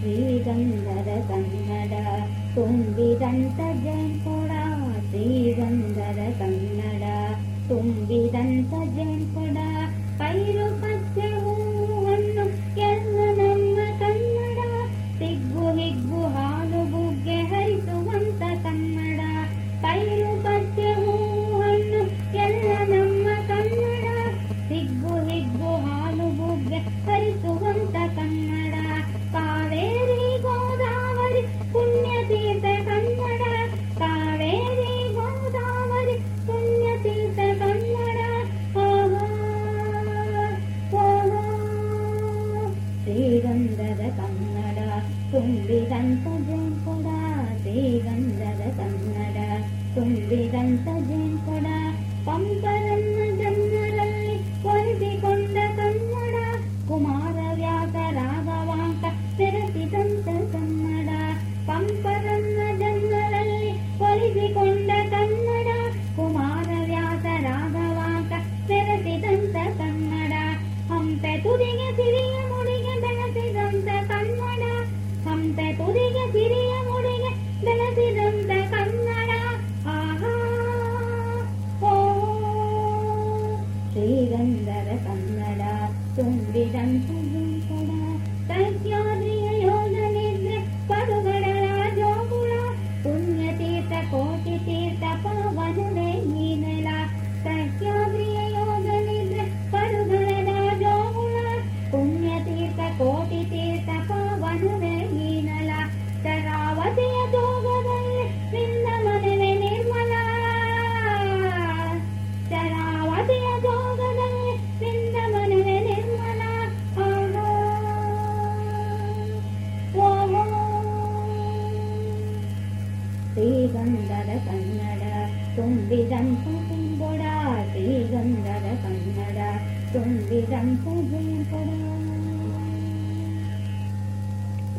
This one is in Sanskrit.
श्रीगन्धर कन्नड कुम्बिदन्त जयपुरा श्रीगन्ध कुम्बे कन्त जंक दे गङ्गे कन्त जंकन्न जनरा कम्बिकण्ड कन्नड कुमार व्याघरा दैगर कन्नड संविदन् ಶ್ರೀಗಂಧದ ಕನ್ನಡ ತುಂಬಿದಂಪು ತುಂಬೊಡ ಶ್ರೀಗಂಧದ ಕನ್ನಡ ತುಂಬಿದಂಪು ಬೇಂಪೊಡ